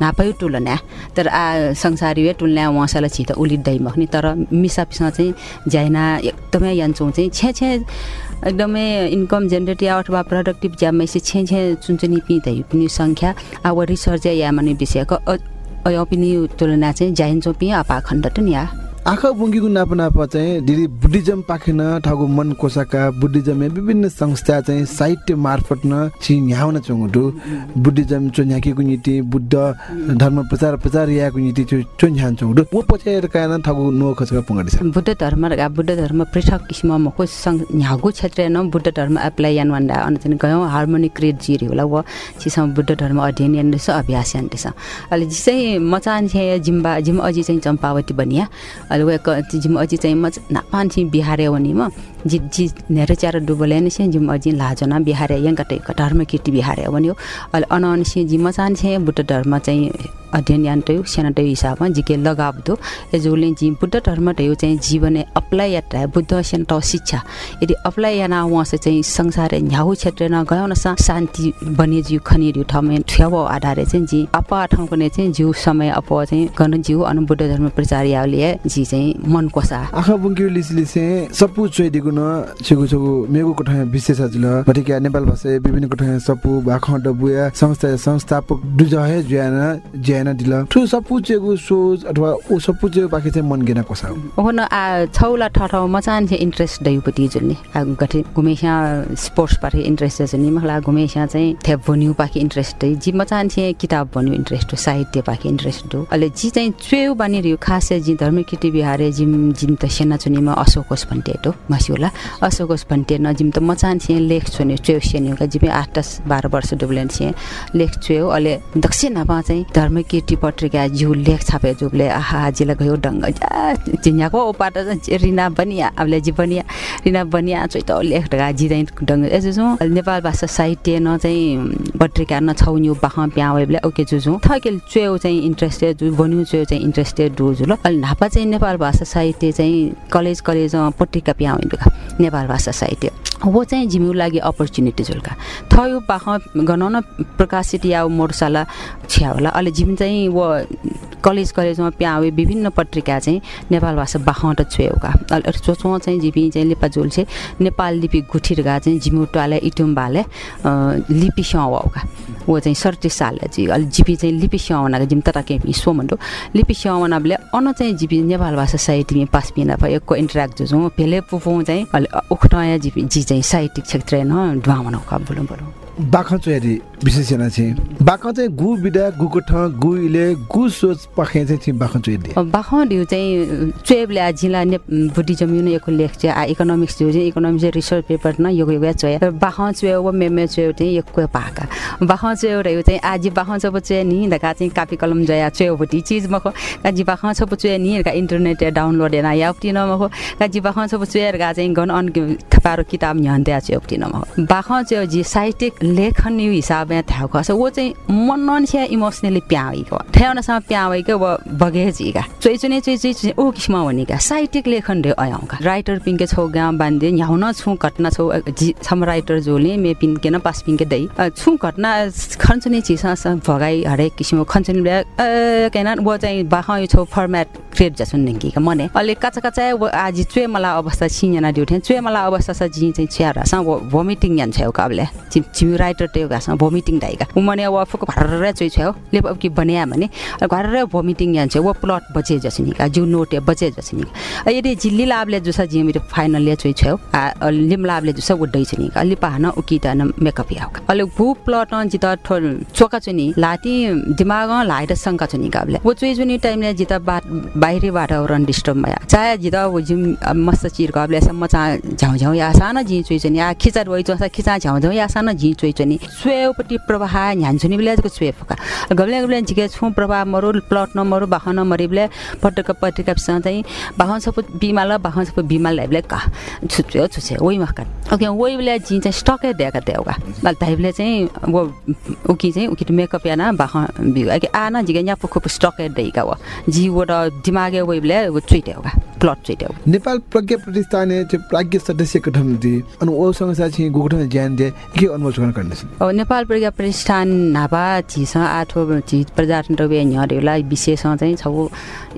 नापै टुलन्या तर आ संसारी वे टुल्न्या उहाँसालाई छिट उलिँदै मख्ने। तर मिसा पिसा चाहिँ ज्याइना एकदमै यान्छौँ चाहिँ छे छे एकदमै इन्कम जेनेरेट या अथवा प्रोडक्टिभ ज्यामेसी छे छे चुनचुनी पिँदै पनि सङ्ख्या अब रिसर्च या माने विषयको अयो पनि तुलना चाहिँ जाइन्छौँ पिँ अपा खण्ड त नि या आँखा बुङ्गीको नाप नाप चाहिँ दिदी बुद्धिज्म पाखेन ठाउको मन कोसाका बुद्धिज्म विभिन्न संस्था चाहिँ साहित्य मार्फत न छि न्याउन चंगुटु बुद्धिज्म चोन्याकीको नीति बुद्ध धर्म प्रचार प्रचार याको नीति चोन्यान चंगुटु वो पछाएर कान ठाउको नो खसका पुंगडी छ बुद्ध धर्म बुद्ध धर्म पृथक किसिम मको न्यागो क्षेत्र न बुद्ध धर्म एप्लाई यान वन्डा अनचन गयौँ हार्मोनिक क्रिएट जिरी होला व छिसम बुद्ध धर्म अध्ययन यान अभ्यास यान रहेछ अहिले चाहिँ मचान छे जिम्बा जिम अझै चाहिँ चम्पावती बनिया। वे जिम अझै चाहिँ म नापान छि बिहारे वनि म जि जि नेरे चार डुबले नि से जिम अझै लाजना बिहारे यङ कटै धर्म कीर्ति बिहारे वन्यो अहिले अनअन से जिम चान छे बुद्ध धर्म चाहिँ टयो हिसाबमा जिके लगाव दो। एजुले जी बुद्ध धर्म टयो चाहिँ जीवने अप्लाई यात्रा बुद्ध त शिक्षा। यदि अप्लाई याना उहाँ से चाहिँ संसार न्याउ क्षेत्र न गयो न सा शान्ति बने जिउ खनि रिउ ठाउँमा ठ्याउ आधारे चाहिँ जी अप ठाउँको ने चाहिँ जिउ समय अप चाहिँ गर्न जिउ अनु बुद्ध धर्म प्रचार याले जी चाहिँ मन कोसा। आँखा बुङ्गी लिसले चाहिँ सपु चोइदिगु गुन छेगु छेगु मेगु कोठा विशेष जुल भटिका नेपाल भाषा विभिन्न कोठा सपु भाख डबुया संस्था संस्थापक दुजहे ज्यान ज्यान दिल ठु सपु चेगु सोच अथवा उ सपु चेगु बाकी चाहिँ मन गेना कोसा ओहन आ छौला ठठौ मचान छ इन्ट्रेस्ट दैपट्टि जुल्ने आ गठे घुमेसा स्पोर्ट्स पाखे इन्ट्रेस्ट छ नि मला घुमेसा चाहिँ थेप बन्यु पाखे इन्ट्रेस्ट दै जी मचान छ किताब बन्यु इन्ट्रेस्ट हो साहित्य पाखे इन्ट्रेस्ट हो अहिले जी चाहिँ चुयो बानी रियो खास जी धर्म किटी बिहारे जिम जिम त सेना चुनीमा अशोकोस भन्टे तो मासिउला अशोकोस भन्टे न जिम त मचान छ लेख छुन्यो चुयो सेन्यो का जिम आठ दस बाह्र वर्ष डुब्लेन छ लेख चुयो अहिले दक्षिण नापा चाहिँ धर्म किटी पत्रिका जिउ लेख छापे जुबले आहा जिला गयो डङ्ग जा चिन्याको ओपाट रिना बनिया अबले जी बनिया रिना बनिया चाहिँ त लेख ढगा जी चाहिँ डङ्ग नेपाल भाषा साहित्य न चाहिँ पत्रिका न छौन्यो बाख प्यावेबले ओके जुजु थकेल चुयो चाहिँ इन्ट्रेस्टेड जु बन्यु चुयो चाहिँ इन्ट्रेस्टेड डु जुल अहिले नापा चाहिँ नेपाल भाषा साहित्य चाहिँ कलेज कलेज पत्रिका प्यावेन नेपाल भाषा साहित्य वो चाहिँ जिम्यु लागि अपर्च्युनिटी जुल्का थयो पाख गनाउन प्रकाशित या मोडशाला छ्या होला अहिले जिम चाहिँ वो कलेज कलेजमा प्यावे विभिन्न पत्रिका चाहिँ नेपाल भाषा बाखौँट अहिले सोचौँ चाहिँ जिपी चाहिँ लेपा चाहिँ नेपाल लिपि गुठिरगा चाहिँ जिमुटाले इटुम्बाले लिपि स्याउका वो चाहिँ सर्टी सालले चाहिँ अहिले जिपी चाहिँ लिपि स्याउनाको जिम तटा के सो लिपि स्याउनाले अन चाहिँ जिपी नेपाल भाषा साहित्यमा पास पिना भएको इन्टरेक्ट जुझौँ भेले पुफौँ चाहिँ अहिले उख्टाया जिपी जी चाहिँ साहित्यिक क्षेत्र न ढुवा बोलौँ बोलौँ बाख चोरी विशेष yana चाहिँ बाख चाहिँ गु बिदा गुको ठ गु इले गु सोच पखे चाहिँ चाहिँ बाख चोरी बाखौँ दिउ चाहिँ चुएबले आ जिल्ला ने बुद्धिज्म युन यको लेख चाहिँ आ इकोनोमिक्स दिउ चाहिँ इकोनोमिक्स रिसर्च पेपर न यो यो चोया बाखौँ चुए व मेमे चुए चाहिँ यको पाका। बाखौँ चुए रह्यो चाहिँ आज बाखौँ छ चुए नि दका चाहिँ कापी कलम जया चुए बटी चिज मखो। काजी बाखौँ छ चुए नि का इन्टरनेट डाउनलोड हेना या उति न मखो। काजी बाखौँ छ चुए गा चाहिँ गन अन थपारो किताब न्यान्ते चुए उति न मखो। बाखौँ चुए जी साहित्यिक लेखन यो हिसाबमा थाहा खस वो चाहिँ मन नन्सिया इमोसनली प्यावेको। ठ्याउनसँग प्यावेको व बगेजीका चोइ चुने चोइ ओ किसिम भनेका साहित्यिक लेखन रे अयाउका राइटर पिङ्के छौ गाउँ बान्धे न्याउन छु घटना छौ छम राइटर जोले मे पिन्के न पास पिन्के दै। छु घटना खन्छुने चिसा भगाई हरेक किसिमको खन्छुने केना वो चाहिँ बाख छौ फर्मेट क्रिएट जसुन निङ्की मने अहिले काचा काचा आज चुए मलाई अवस्था छिजना ड्युटे चुए मलाई अवस्था छ जी चाहिँ चिया सँग भोमिटिङ यान छ काबले। राइटर टेउ घाँसमा भोमिटिङ डाइका उमने वो फुक भर्र चुइ छ लेप अब कि बनिया भने घरर भोमिटिङ यान छ वो प्लट बचे जसनी का जु नोट बचे जसनी यदि जिल्ली लाभले जुसा जी मेरो फाइनल चुइ छ आ लिम लाभले जुसा उड्दै छ नि का लिपा हन उकिता न मेकअप याउ अहिले भू प्लट न जिता चोका चुनि लाती दिमाग लाइट शंका चुनि काबले वो चुइ जुनि टाइमले जिता बात बाहिरी वातावरण डिस्टर्ब भया। जिता वो जिम मस्त चिर काबले सम्म चा झ्याउ झ्याउ या सानो चुइ चनि आ खिचा रोइ चोसा खिचा झ्याउ झ्याउ या सानो जी चुइ चनि स्वेपट्टि प्रवाह ह्यान्सुनि बेलाको स्वे फका। गब्ले गब्ले झिके छु प्रवाह मरु प्लट न मरु बाहन मरिबले पटक पटक चाहिँ बाहन सब बिमाल बाहन सब बिमाल लाइबले का छुच्यो छुचे ओइ मका ओके ओइ बेला जी चाहिँ स्टकै दिएका देउका ल ताइबले चाहिँ उकी चाहिँ उकी मेकअप याना बाहन बिउ आना झिके यहाँ पुखुप स्टकै दैका व जी वो दिमागे ओइ बेला वो चुइट्याउका प्लट चुइट्याउ नेपाल प्रज्ञा प्रतिष्ठान त्यो प्राज्ञ सदस्य गठन दि अनि ओसँग चाहिँ गुगठन ज्ञान दे के अनुभव गर्ने अब नेपाल प्रज्ञा प्रतिष्ठान नापा झिस आठो झि प्रजातन्त्र न्यरेला विशेष चाहिँ छौ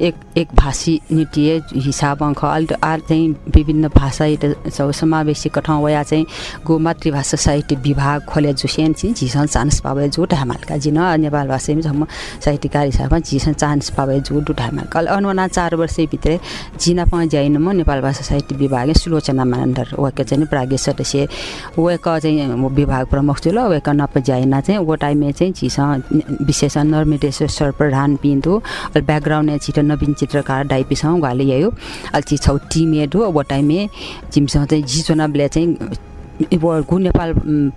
एक एक भाषी नृत्य हिसाब अङ्क अहिले आ चाहिँ विभिन्न भाषा छौ समावेशी कठाउँ वया चाहिँ गो मातृभाषा साहित्य विभाग खोले जुसेन चाहिँ झिस चान्स पावे जो ढामालका जिन नेपाल भाषा साहित्यकार हिसाबमा झिस चान्स पावे जो डु अनुना चार वर्षभित्रै जिना पाँ ज्याइन म नेपाल भाषा साहित्य विभाग सुलोचना मानन्दर वक चाहिँ प्राज्ञ सदस्य। वक चाहिँ विभाग प्रमुख जुल वक नप ज्याइना चाहिँ वो टाइममा चाहिँ झिस विशेष नर्मिटेश्वर प्रधान पिन्थु ब्याकग्राउन्ड छिटो नवीन चित्रकार डाइपीसँग घाले आयो अहिले ची छौ टिमेड हो वो टाइममा जिमसँग चाहिँ झिचोनाबले चाहिँ गु नेपाल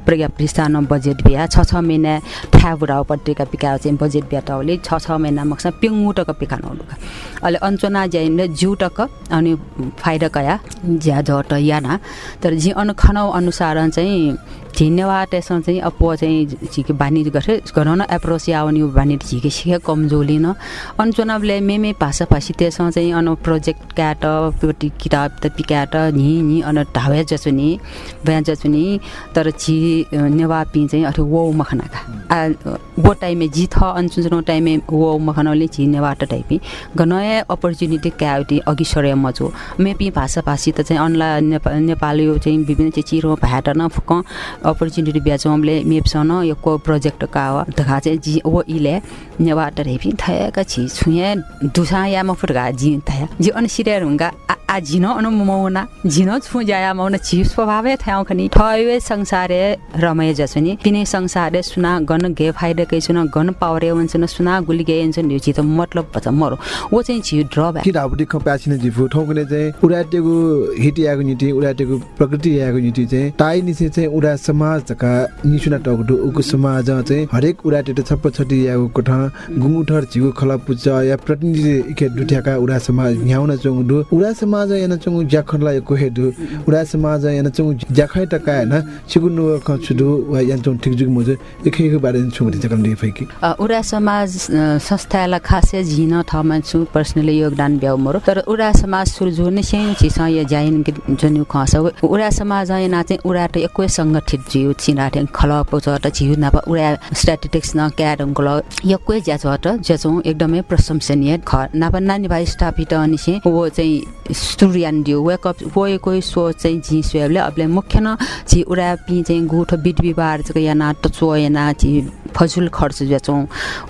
प्रज्ञा प्रतिष्ठानमा बजेट बिहा छ छ महिना ठ्या बुढाउ पत्रिका पिकायो चाहिँ बजेट बिहा टाउले छ छ महिना मक्सा पिङ्गु टक पिकानु लुका अहिले अञ्चना ज्याइन अनि फाइदा कया ज्या झट याना। तर जी अनु अनुसार चाहिँ झिनेवा त्यसमा चाहिँ अब चाहिँ झिके बानी गरे घन एप्रोच आउने बानी झिके सिके कमजोली न। अनि चुनावले मेमे भाषा भाषी त्यसमा चाहिँ अन प्रोजेक्ट क्याट किताब त पिक्याट नि नि अन ढावे जसो नि बिहा जसो नि तर झि नेवा पि चाहिँ अथवा वो मखनाका। आ वो टाइमे झि थ अनसुन टाइमे वो मखनाले झि नेवा त टाइपी। गनय अपर्च्युनिटी क्याउटी अघि सरे मजो मेपी भाषा भाषी त चाहिँ अनला नेपाली चाहिँ विभिन्न चाहिँ चिरो भाट न फुक अपर्च्युनिटी ब्याचोमले मेप्सन यो को प्रोजेक्ट का हो धगा चाहिँ जी वो इले नेवा त रेपी थयका छि छुए दुसा या म फुटगा जी थया जी अन सिरियर हुंगा आ झिनो अनु मौना झिनो छु जाया मौना छि स्वभावै थयाउ खनि ठयवे संसारे रमय जसुनि पिने संसारे सुना गन गे फाइदे कै सुना गन पावरे वन्छ सुना गुली गे हुन्छ छि त मतलब बच मरो वो चाहिँ छि ड्रप कि धाबुटी खप्यासिने जिफु ठौकने चाहिँ उडाटेको हिट याको निति उडाटेको प्रकृति याको निति चाहिँ टाइ निसे चाहिँ उडा समाज जका निसुना टकडु उको समाज चाहिँ हरेक उडाटे त छप्प छटी याको कोठ गुमुठर झिगु खला पुच या प्रतिनिधि इके दुठ्याका उडा समाज न्याउन चंगु उडा समाज याना चंगु ज्याखरला को हेदु। उडा समाज याना चंगु ज्याखै टका हैन सिगुनु ख छुदु वा यान चंगु ठिक जुग मोज एखेको बारे छुमति चकन दे फैकी। अ, उडा समाज अ, संस्थालाई खासै झिन थमा छु पर्सनली योगदान ब्याउ मरो। तर उडा समाज सुरु नै सेम छिस या जाइन जनु खस उडा समाज या ना चाहिँ उडा त एकै संगठित जिउ छिना ठेङ खल पोच त जिउ नापा उडा स्ट्याटिस्टिक्स न क्याडम कल एकै ज्या छ त ज्याचौ एकदमै प्रशंसनीय ख नापा नानी भाइ स्टाफ हिट अनि वो चाहिँ स्टुरियान दियो। वेकअप वो कोही सो चाहिँ झि स्वेबले अबले मुख्य न झि उडा पि चाहिँ गुठ बिट बिबार चाहिँ या त चो या ना झि फजुल खर्च ज्याचौँ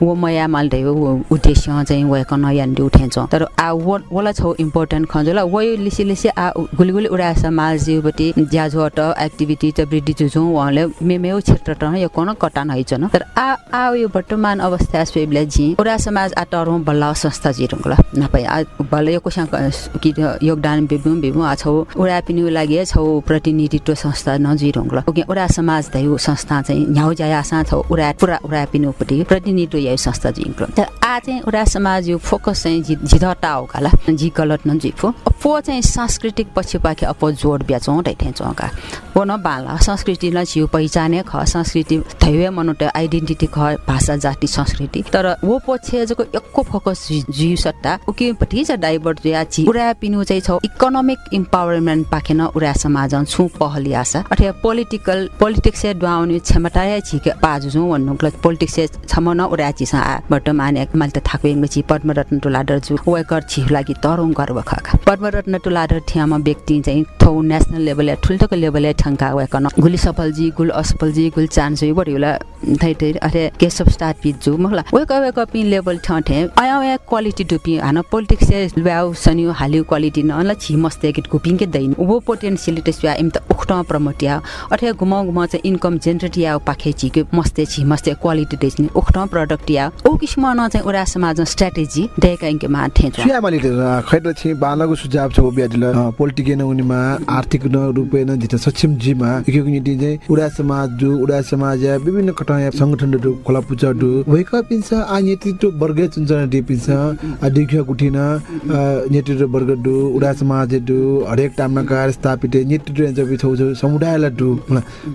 वो मया माल्दै वो उद्देश्य चाहिँ वयक नयाँ उठेछौँ। तर आ वला छौ इम्पोर्टेन्ट खजुला वो लिसी लिसी आ गुलिगुली उडा समाज जिउपट्टि ज्याझोट एक्टिभिटी त वृद्धि जुझौँ उहाँले मेमेउ क्षेत्र यो कोन कटान हैछन् तर आ आ यो वर्तमान अवस्था स्वेबले जी उडा समाज आ टरौँ बल्ल संस्था जिरुङला नपाइ आ बल्ल यो कोसँग कि योगदान बिबु बिबु आ छौ उडा पिनु लागि छौ प्रतिनिधित्व संस्था नजिरुङला ओके उडा समाज दैउ संस्था चाहिँ न्याउ जाया छौ उडा उडा पिनुपट्टि प्रतिनिधित्व यो संस्था जिङलो तर आ चाहिँ समाज यो फोकस चाहिँ जि जिधटा हो काला जि गलत न जिफो पो चाहिँ सांस्कृतिक पछि पाखे अपो जोड ब्याचौँ दैठे चौका। वो न बाला। संस्कृतिलाई छिउ पहिचाने ख। संस्कृति थैवे मनुट आइडेन्टिटी ख। भाषा जाति संस्कृति। तर वो पछि जको एकको फोकस जिउ सट्टा उकिपट्टि छ डाइभर्ट या छि उडा पिनु चाहिँ छ। इकोनोमिक इम्पावरमेन्ट पाखेन उडा समाज छु पहली आशा। अथवा पोलिटिकल पोलिटिक्स डुवाउने क्षमता या पाजु छु भन्नु पोलिटिक्स छम न उडा चिसा आ वर्तमान एक माल त थाको एक छि पद्मरत्न टुलाडर जु वेकर छि लागि तरौँ गर्व खका पद्मरत्न टुलाडर ठ्यामा व्यक्ति चाहिँ थौ नेसनल लेभल या ठुल्ठुलो लेभल या ठङ्का वेकन गुली सफलजी गुल असफलजी गुल चान्सु बढी होला थै थै अरे केशव स्टार पिजु मखला वेक वेक पि लेभल ठ ठे आया या क्वालिटी डुपि हान पोलिटिक्स व्याउ सनियो हालियो क्वालिटी न छि मस्ते किट कुपिङ के दैन वो पोटेन्शियलिटी स्या इम त उखट प्रमोटिया अथे गुम गुम चाहिँ इन्कम जेनरेट या पाखे छि के मस्ते छि मस्ते क्वालिटी देख्ने उखट प्रोडक्ट या ओ किसिम न चाहिँ उडा समाज स्ट्र्याटेजी देका इन्के मा ठे सुया मालिक खैर छि बालाको सुझाव छ ब्यादिल पोलिटिके न उनीमा आर्थिक न रूपे न जित सक्षम जीमा इकेको निति चाहिँ उडा समाज दु उडा समाज या विभिन्न कटा या संगठन दु खोला पुचा दु वैका पिन्छ आ नेतृत्व वर्ग चुनचन दि पिन्छ देखियो गुठिन नेतृत्व वर्ग दु उडा समाज दु हरेक टाइममा कार्य स्थापित नेतृत्व जब छौ छौ समुदायलाई दु।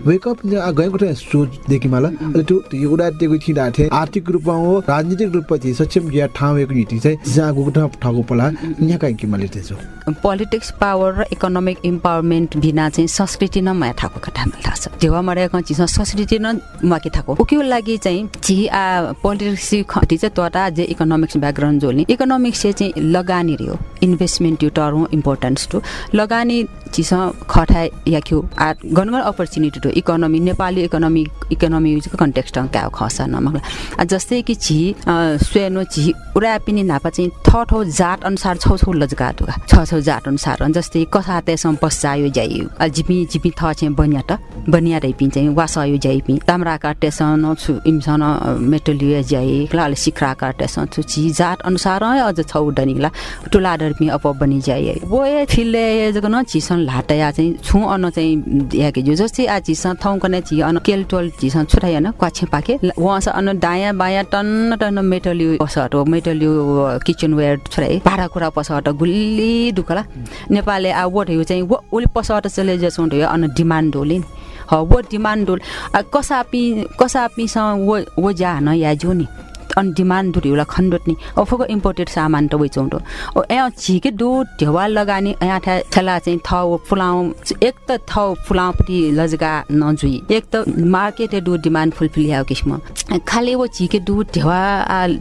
वैका पिन्छ आ ठाउँ सोच देखि माला। अहिले त्यो उडा दिएको थिँदा थिए आर्थिक रूपमा हो राजनीतिक रूपमा चाहिँ सक्षम या ठाउँ एक नीति चाहिँ जहाँ गएको ठाउँ ठाउँको पला। यहाँ कहीँ मैले त्यसो पोलिटिक्स पावर र इकोनोमिक इम्पावरमेन्ट बिना चाहिँ संस्कृति न माया कथा थाहा छ। जेवा मरेको चिज संस्कृति न माके थाको? उक्यो लागि चाहिँ छि आ पोलिटिक्स खटी चाहिँ तोटा जे इकोनोमिक्स ब्याकग्राउन्ड जोल्ने इकोनोमिक्स चाहिँ लगानी रे हो इन्भेस्टमेन्ट यो टर्म इम्पोर्टेन्स टु लगानी चिस खटा याक्यो आ गनगन opportunity to economy Nepali economy economy context क्या खसा नमला आ जस्तै कि छि स्वेनो छि उडा पिनी नापा चाहिँ ठ ठौ जात अनुसार छौ छौ लजगा दुगा। छ छौ जात अनुसार अनि जस्तै कसा त्यसमा पश्चायो जाइयो आ जिपी जिपी थ चाहिँ बनिया त बनिया रै पिन चाहिँ वासयो जाइपि ताम्रा काटेसन छु इमसन मेटलियो जाइ। क्लाले सिक्रा काटेसन छु छि। जात अनुसार अझ छौ डनिला टुला डरपि अप बनि जाइ। वो ए फिले न चिसन लाटया चाहिँ छु अन चाहिँ याके जस्तै आ थौ कने छि अन केल टोल चिसन छुटाइ न क्वाछे पाके वहाँ अन दायाँ बायाँ टन्न टन्न मेटलियो पसट हो मेटलियो किचन वेयर छुटाइ भाडा कुरा पसट गुल्ली दुखला नेपालले आ वोट चाहिँ वो उले पसट चले जसो अन डिमान्ड होले ह वो डिमान्ड आ कसापी कसापीसँग वो वो जा न या जो नि अनि डिमान्ड दुरिउला खण्डोट नि। अफको इम्पोर्टेड सामान त वइचौँ ओ यहाँ झिके दु ढेवा लगानी यहाँ ठा छला चाहिँ थाउ फुलाउ एक त थाउ फुलाउपट्टि लजगा नजुई। एक त मार्केट दु डिमान्ड फुलफिल याउ किस्म खाली वो झिके दु ढेवा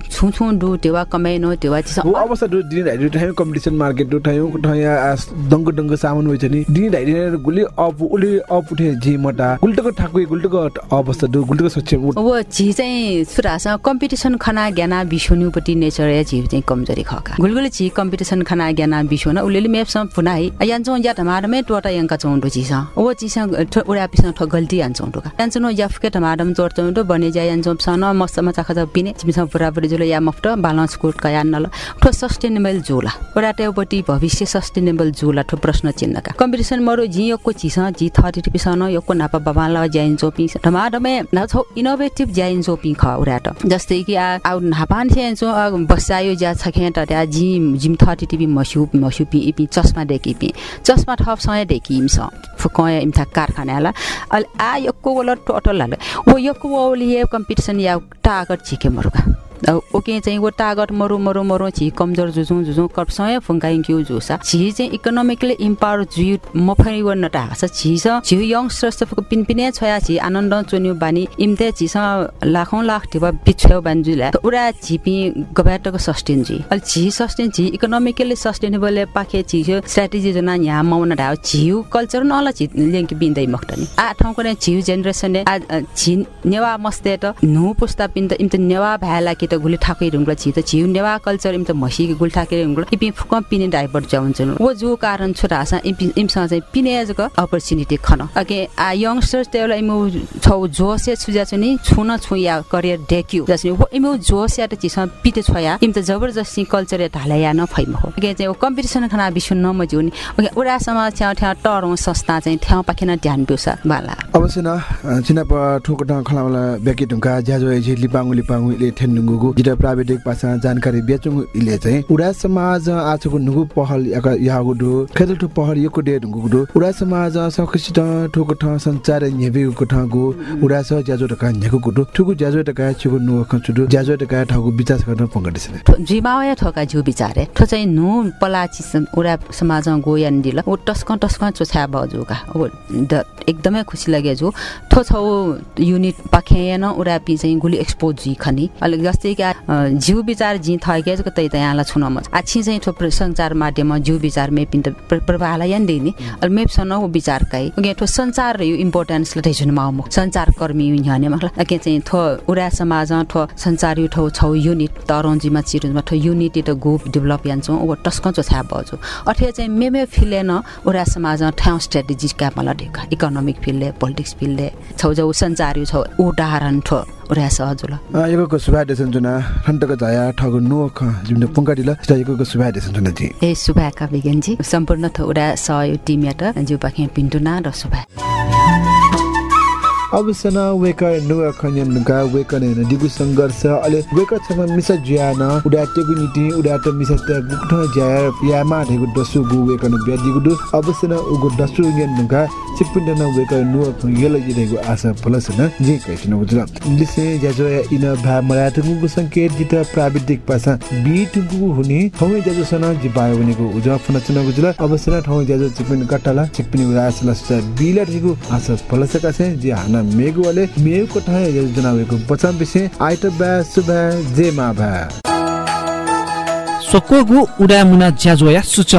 छु छु दु ढेवा कमाइनो ढेवा वो अवस्था दु दिन धाइ ठाउँ कम्पिटिसन मार्केट दु ठाउँ ठाउँ या दङ्ग दङ्ग सामान होइ छ नि। दिन धाइ गुली अप उले अप उठे जी मटा। गुल्टको ठाकुई गुल्टको अवस्था दु गुल्टको सक्षम वो झी चाहिँ सुरासँग कम्पिटिसन खना ज्ञाना बिसोनुपट्टि नेचर या झिउ चाहिँ कमजोरी खका। गुलगुली झी कम्पिटिसन खना ज्ञाना बिसोन उले मेपसँग फुनाइ यान्छौँ या टमाटमै टोटा यङ्का चौँडो चिस। ओ चिसँग उडा पिसँग ठो गल्ती यान्छौँ टोका यान्छौँ याफके टमाटम चोर चौँडो बने जा यान्छौँ सन मस्त मचा खजा पिने चिमसँग बुढाबुढी जुलो या मफ्ट बालन्स कोट का यान्न ल ठो सस्टेनेबल जोला। उडा टेपट्टि भविष्य सस्टेनेबल जोला ठो प्रश्न चिन्हका कम्पिटिसन मरो झी योको चिस झी थर्टी पिसन योको नापा बाबाला ज्याइन्छौ पि टमाटमै नाछौ इनोभेटिभ ज्याइन्छौ पि ख उडा जस्तै कि आ नापान छेन्चो बसायो ज्या छ खेट त्या जिम जिम थर्टी टिपी मस्यु मस्यु पि इपि चस्मा डेकी पि। चस्मा ठप सय डेकी इम्स फुकय इम्था कारखानाला अल आ यक्को वल टोटल हाल वो यक्को वलिए कम्पिटिसन या टागत छिके मरुका ओके चाहिँ वो तागत मरु मरु मरु छि कमजोर जुझु जुझु कपसँग फुङ्काइ क्यु जुसा छि चाहिँ इकोनोमिकली इम्पावर जुयु मफरी वन नटा छ छि छ यङ स्रस्तफको पिनपिने छया छि आनन्द चोन्यु बानी इम्ते छि स लाखौं लाख टिबा बिछ्यो बान्जुला। उडा छिपि गबाटको सस्टेन जी अल छि सस्टेन छि इकोनोमिकली सस्टेनेबल पाखे छि स्ट्र्याटेजी जना यहाँ माउन ढाउ छिउ कल्चर नला छि लेंक बिन्दै मक्टनी आ ठाउँको ने छिउ जेनेरेसन आ छि नेवा मस्ते त नु पुस्ता पिन्द इम्ते नेवा भ्याला कि त गुली ठाकै रुङ्गला छि त छिउ नेवा कल्चर इम त मसी गुल ठाके रुङ्गला इपि फुक पिने डाइभर्ट जाउँछ वो जो कारण छोरा आसा इमसँग चाहिँ पिने जको अपर्च्युनिटी खन। अके आ यंगस्टर्स तेला इमु छौ जोसे छुजा छ नि छुन छु या करियर डेक्यु। जसले वो इमु जोस या त चिस पिते छया इम त जबरजस्ती कल्चर ढाला या न फैम हो। अके चाहिँ कम्पिटिसन खना विश्व न मजु नि। अके उडा समाज छ्या ठ्या टरौ संस्था चाहिँ ठ्या पाखेन ध्यान बिउसा बाला। अवश्य न चिनाप ठोक ढ खलावला बेकी ढुङ्गा ज्याजो लिपाङु लिपाङु ले ठेन्डुङ्गु जिटा प्राविधिक पासा जानकारी बेचुङ इले चाहिँ उडा समाज आजको नुगु पहल यागु दु खेल ठु पहल यको डे ढुङ्गु दु। उडा समाज सखसित ठोक ठ संचार न्यबेगु ठगु उडा स ज्याजो ढका न्यगु दु। ठुगु ज्याजो ढका छुगु नु खचुदु ज्याजो ढका ठगु विचार गर्न पंगडिसले जिमाया ठका जु विचारे। ठो चाहिँ नु पलाची उडा समाज गोयन दिल। ओ टस्क टस्क चोछा बजुका ओ एकदमै खुसी लाग्यो जो ठो छौ युनिट पाखेन उडा पि चाहिँ गुली एक्सपोज जी खनी। अलि जस्तै कि जिउ विचार जी थके जको तै तयाला छुन म। आछि चाहिँ ठो संचार माध्यममा जिउ विचार मे पिन्त प्रभाला यान दिने अल मेप सन ओ विचार काई। ओके ठो संचार यो इम्पोर्टेन्स लटे जुन माउ संचार कर्मी मखला अके चाहिँ थो उडा समाज ठो संचार यु ठो छौ युनिट तरन्जीमा चिरुमा ठो युनिट त ग्रुप डेभलप यान्छौ ओ टस्क चो छा बजु। अठे चाहिँ मेमे फिले न उडा समाज ठाउँ स्ट्राटेजी का मला ढेका। इकोनोमिक फिल्डले पोलिटिक्स फिल्डले छौ जो छौ उदाहरण ठो उडा सहजुल यगोको सुभा देसन जुना ठन्टको जाया ठगु नु ख जिमने पुंकाडिला स्टा यगोको सुभा देसन जुना जी ए सुभा का बिगेनजी सम्पूर्ण थ उडा सहयोग टिम यात जिउ पाखे पिन्टुना र सुभा अबसना वेकर नुवा खन्यन गा वेकन न दिगु संघर्ष अले वेक छम मिस ज्यान उडा तेगु निति उडा त मिस त गुठ ज्या या मा धेगु दसु गु वेकन ब्य दिगु दु अबसना उगु दसु न गा चिपिन न वेकर नुवा थु यल जिदेगु आशा फलस न जे कैति न बुझला दिसे जजो या इन भा मरा तगु गु संकेत जित प्राविधिक पासा बी तगु हुने थौ जजो सन जि बाय वनेगु उजा फन न बुझला अबसना थौ जजो चिपिन कटला चिपिन उरास लस बिलर दिगु आशा फलस कासे जे हान मेगुवाले मेगको ठाए योजना भएको बचाम विषय आइट मा भा सोकोगु उडा मुना ज्याजोया सुच।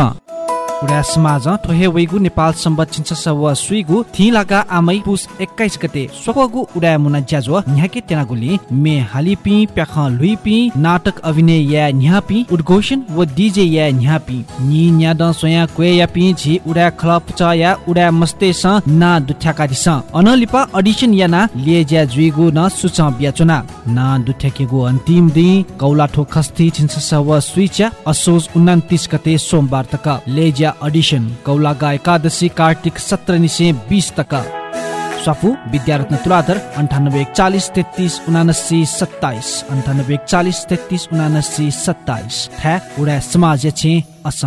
उडा समाज ठोहे वैगु नेपाल छिन्छ सव सुइगु थि लागा आमै पुस 21 गते सोकोगु उडा मुना ज्याजो न्याके तेनागुली मे हालिपि प्याख लुइपि नाटक अभिनय या न्यापि उद्घोषण व डीजे या न्यापि नि न्याद सोया क्वे या पि झि उडा खलप च या उडा मस्ते स ना दुठ्याका दिस अनलिपा अडिसन या ना ले ज्या जुइगु न सुच ब्याचुना ना। दुठ्याकेगु अन्तिम दिन कौलाठो खस्ती छिन्छ सव सुइचा असोज 29 गते सोमबार तक। लेज्या अडिसन कौलागा एकादशी कार्तिक सत्र निसे बिस तक स्वाफू विद्यारत्न तुलाधर अन्ठानब्बे एकचालिस तेत्तिस उनासी सत्ताइस अन्ठानब्बे एकचालिस तेत्तिस उनासी सत्ताइस ठ्या उडा समाज छे अस